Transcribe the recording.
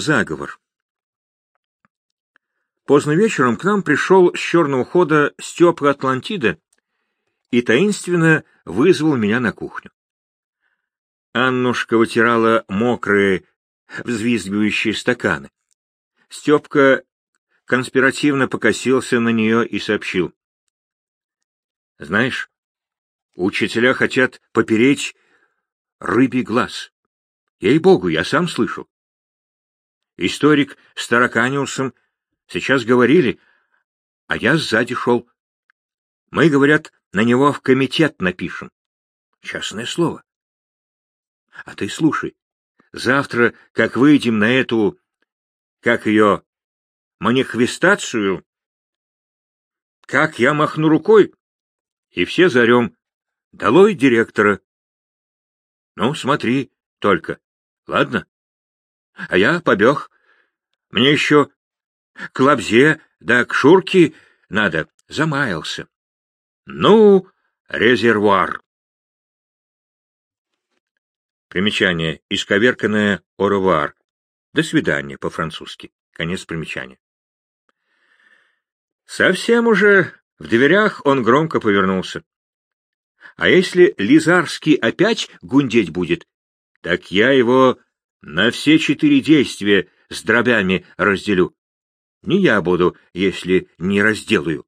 заговор. Поздно вечером к нам пришел с черного хода Степа Атлантида и таинственно вызвал меня на кухню. Аннушка вытирала мокрые, взвизгивающие стаканы. Степка конспиративно покосился на нее и сообщил. — Знаешь, учителя хотят попереть рыбий глаз. Ей-богу, я сам слышу. Историк с Тараканиусом сейчас говорили, а я сзади шел. Мы, говорят, на него в комитет напишем. Честное слово. А ты слушай, завтра, как выйдем на эту, как ее, манихвестацию, как я махну рукой, и все зарем. Долой директора. Ну, смотри только, ладно? А я побег. Мне еще к лабзе да к шурке надо, замаялся. Ну, резервуар. Примечание. Исковерканное «оревуар». До свидания по-французски. Конец примечания. Совсем уже в дверях он громко повернулся. А если Лизарский опять гундеть будет, так я его на все четыре действия с дробями разделю. Не я буду, если не разделаю.